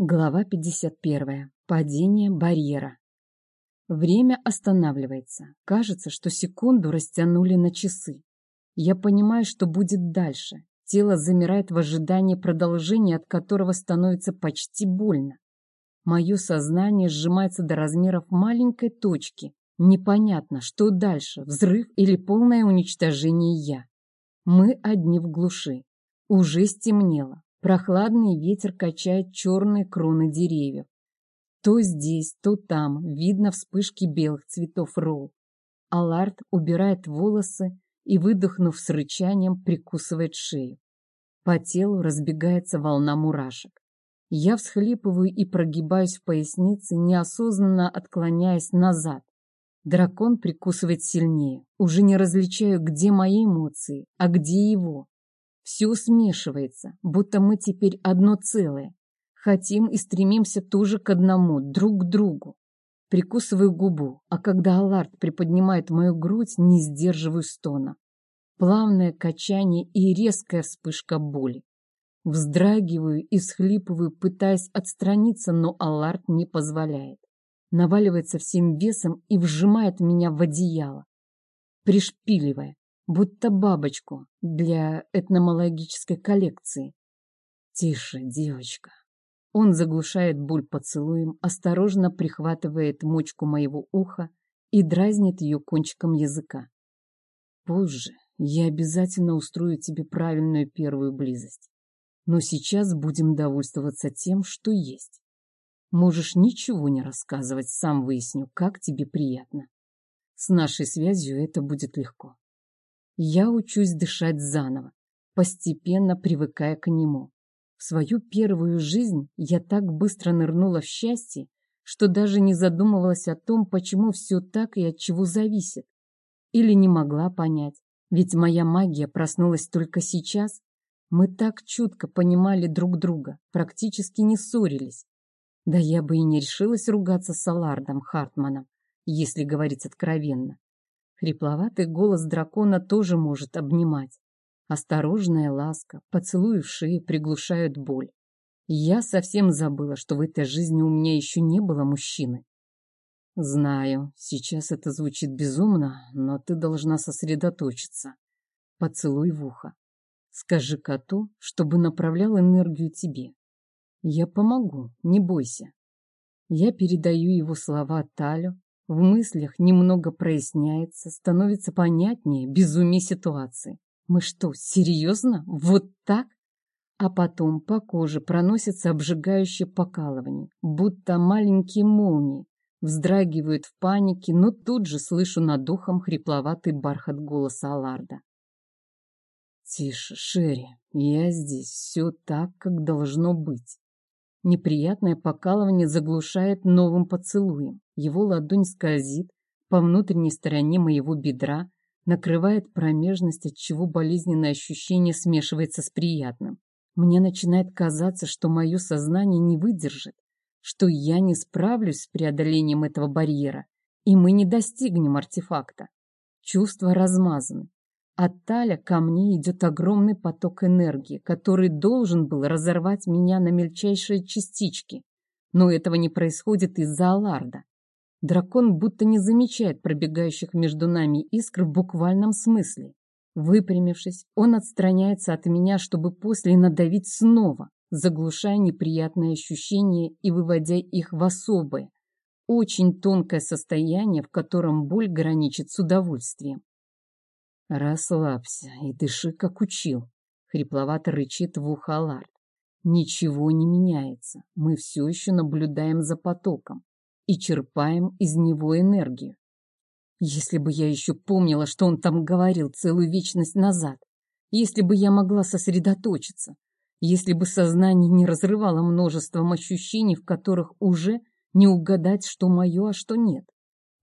Глава 51. Падение барьера. Время останавливается. Кажется, что секунду растянули на часы. Я понимаю, что будет дальше. Тело замирает в ожидании продолжения, от которого становится почти больно. Мое сознание сжимается до размеров маленькой точки. Непонятно, что дальше, взрыв или полное уничтожение я. Мы одни в глуши. Уже стемнело. Прохладный ветер качает черные кроны деревьев. То здесь, то там видно вспышки белых цветов роу. Аларт убирает волосы и, выдохнув с рычанием, прикусывает шею. По телу разбегается волна мурашек. Я всхлипываю и прогибаюсь в пояснице, неосознанно отклоняясь назад. Дракон прикусывает сильнее. Уже не различаю, где мои эмоции, а где его. Все смешивается, будто мы теперь одно целое. Хотим и стремимся тоже к одному, друг к другу. Прикусываю губу, а когда Аларт приподнимает мою грудь, не сдерживаю стона. Плавное качание и резкая вспышка боли. Вздрагиваю и всхлипываю, пытаясь отстраниться, но Аларт не позволяет. Наваливается всем весом и вжимает меня в одеяло, пришпиливая, будто бабочку для этномологической коллекции. Тише, девочка. Он заглушает боль поцелуем, осторожно прихватывает мочку моего уха и дразнит ее кончиком языка. Позже я обязательно устрою тебе правильную первую близость. Но сейчас будем довольствоваться тем, что есть. Можешь ничего не рассказывать, сам выясню, как тебе приятно. С нашей связью это будет легко. Я учусь дышать заново, постепенно привыкая к нему. В свою первую жизнь я так быстро нырнула в счастье, что даже не задумывалась о том, почему все так и от чего зависит. Или не могла понять, ведь моя магия проснулась только сейчас. Мы так чутко понимали друг друга, практически не ссорились. Да я бы и не решилась ругаться с Алардом Хартманом, если говорить откровенно. Хрипловатый голос дракона тоже может обнимать. Осторожная ласка, поцелуи в шее приглушают боль. Я совсем забыла, что в этой жизни у меня еще не было мужчины. Знаю, сейчас это звучит безумно, но ты должна сосредоточиться. Поцелуй в ухо. Скажи коту, чтобы направлял энергию тебе. Я помогу, не бойся. Я передаю его слова Талю, в мыслях немного проясняется, становится понятнее безумие ситуации. Мы что, серьезно? Вот так? А потом по коже проносится обжигающее покалывание, будто маленькие молнии. Вздрагивают в панике, но тут же слышу над духом хрипловатый бархат голоса Аларда. «Тише, Шерри, я здесь, все так, как должно быть». Неприятное покалывание заглушает новым поцелуем. Его ладонь скользит по внутренней стороне моего бедра, накрывает промежность, от чего болезненное ощущение смешивается с приятным. Мне начинает казаться, что мое сознание не выдержит, что я не справлюсь с преодолением этого барьера, и мы не достигнем артефакта. Чувства размазаны. От Таля ко мне идет огромный поток энергии, который должен был разорвать меня на мельчайшие частички. Но этого не происходит из-за Аларда. Дракон будто не замечает пробегающих между нами искр в буквальном смысле. Выпрямившись, он отстраняется от меня, чтобы после надавить снова, заглушая неприятные ощущения и выводя их в особое, очень тонкое состояние, в котором боль граничит с удовольствием. «Расслабься и дыши, как учил», — хрипловато рычит в ухо Аларт. «Ничего не меняется. Мы все еще наблюдаем за потоком и черпаем из него энергию. Если бы я еще помнила, что он там говорил целую вечность назад, если бы я могла сосредоточиться, если бы сознание не разрывало множеством ощущений, в которых уже не угадать, что мое, а что нет.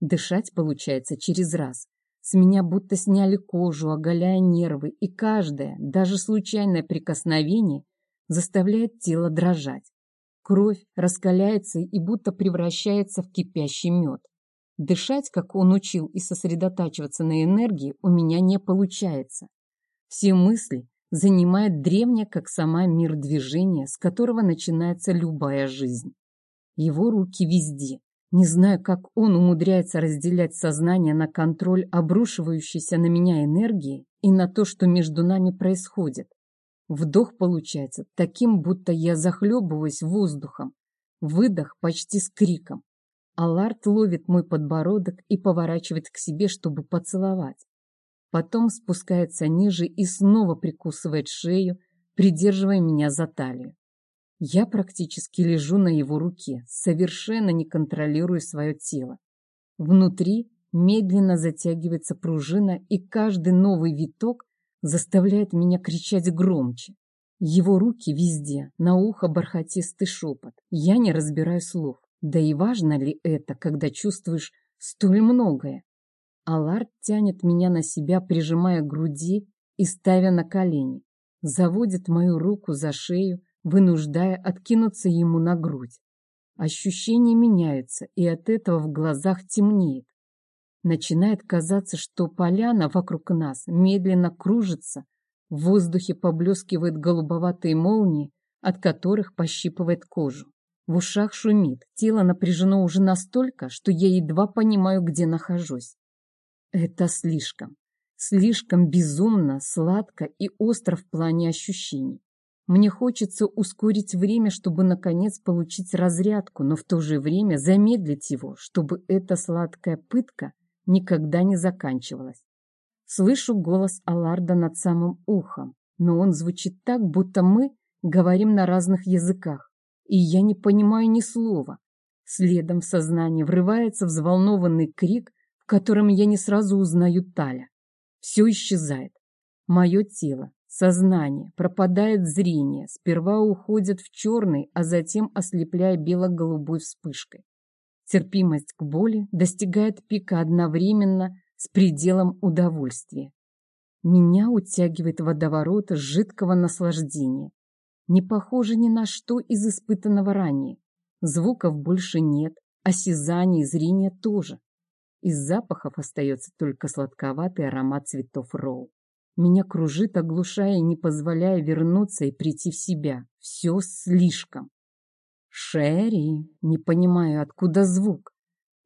Дышать получается через раз, с меня будто сняли кожу, оголяя нервы, и каждое, даже случайное прикосновение заставляет тело дрожать. Кровь раскаляется и будто превращается в кипящий мед. Дышать, как он учил, и сосредотачиваться на энергии у меня не получается. Все мысли занимает древнее, как сама мир движение, с которого начинается любая жизнь. Его руки везде. Не знаю, как он умудряется разделять сознание на контроль обрушивающейся на меня энергии и на то, что между нами происходит. Вдох получается таким, будто я захлебываюсь воздухом. Выдох почти с криком. Аларт ловит мой подбородок и поворачивает к себе, чтобы поцеловать. Потом спускается ниже и снова прикусывает шею, придерживая меня за талию. Я практически лежу на его руке, совершенно не контролируя свое тело. Внутри медленно затягивается пружина, и каждый новый виток заставляет меня кричать громче. Его руки везде, на ухо бархатистый шепот. Я не разбираю слов. Да и важно ли это, когда чувствуешь столь многое? Аларт тянет меня на себя, прижимая к груди и ставя на колени. Заводит мою руку за шею, вынуждая откинуться ему на грудь. Ощущения меняются, и от этого в глазах темнеет. Начинает казаться, что поляна вокруг нас медленно кружится, в воздухе поблескивают голубоватые молнии, от которых пощипывает кожу. В ушах шумит, тело напряжено уже настолько, что я едва понимаю, где нахожусь. Это слишком, слишком безумно, сладко и остро в плане ощущений. Мне хочется ускорить время, чтобы наконец получить разрядку, но в то же время замедлить его, чтобы эта сладкая пытка никогда не заканчивалась. Слышу голос Аларда над самым ухом, но он звучит так, будто мы говорим на разных языках, и я не понимаю ни слова. Следом в сознание врывается взволнованный крик, в котором я не сразу узнаю Таля. Все исчезает. Мое тело, Сознание, пропадает зрение, сперва уходит в черный, а затем ослепляя бело-голубой вспышкой. Терпимость к боли достигает пика одновременно с пределом удовольствия. Меня утягивает водоворот жидкого наслаждения. Не похоже ни на что из испытанного ранее. Звуков больше нет, осязания и зрения тоже. Из запахов остается только сладковатый аромат цветов роу. Меня кружит, оглушая, не позволяя вернуться и прийти в себя. Все слишком. Шерри, не понимаю, откуда звук.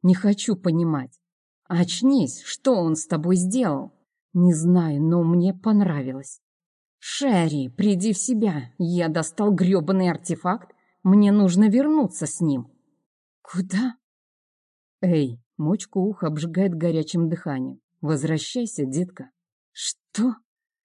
Не хочу понимать. Очнись, что он с тобой сделал? Не знаю, но мне понравилось. Шерри, приди в себя. Я достал грёбаный артефакт. Мне нужно вернуться с ним. Куда? Эй, мочку уха обжигает горячим дыханием. Возвращайся, детка. Что?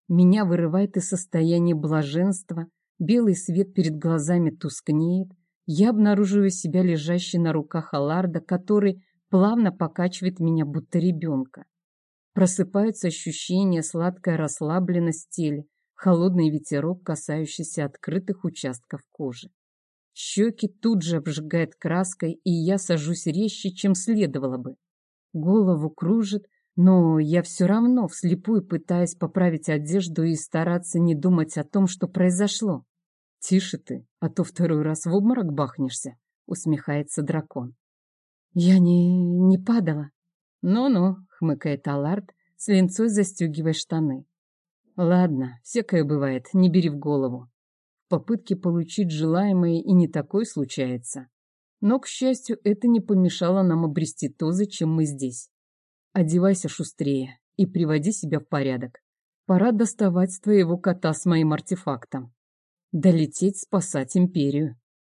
Меня вырывает из состояния блаженства, белый свет перед глазами тускнеет, я обнаруживаю себя лежащей на руках Аларда, который плавно покачивает меня, будто ребенка. Просыпаются ощущения сладкой расслабленности в теле, холодный ветерок, касающийся открытых участков кожи. Щеки тут же обжигает краской, и я сажусь резче, чем следовало бы. Голову кружит, но я все равно вслепую пытаюсь поправить одежду и стараться не думать о том, что произошло. «Тише ты, а то второй раз в обморок бахнешься», — усмехается дракон. «Я не... не падала». «Ну-ну», — хмыкает Аларт, с линцой застегивая штаны. «Ладно, всякое бывает, не бери в голову. В попытке получить желаемое и не такое случается. Но, к счастью, это не помешало нам обрести то, зачем мы здесь. Одевайся шустрее и приводи себя в порядок. Пора доставать твоего кота с моим артефактом. Долететь спасать империю.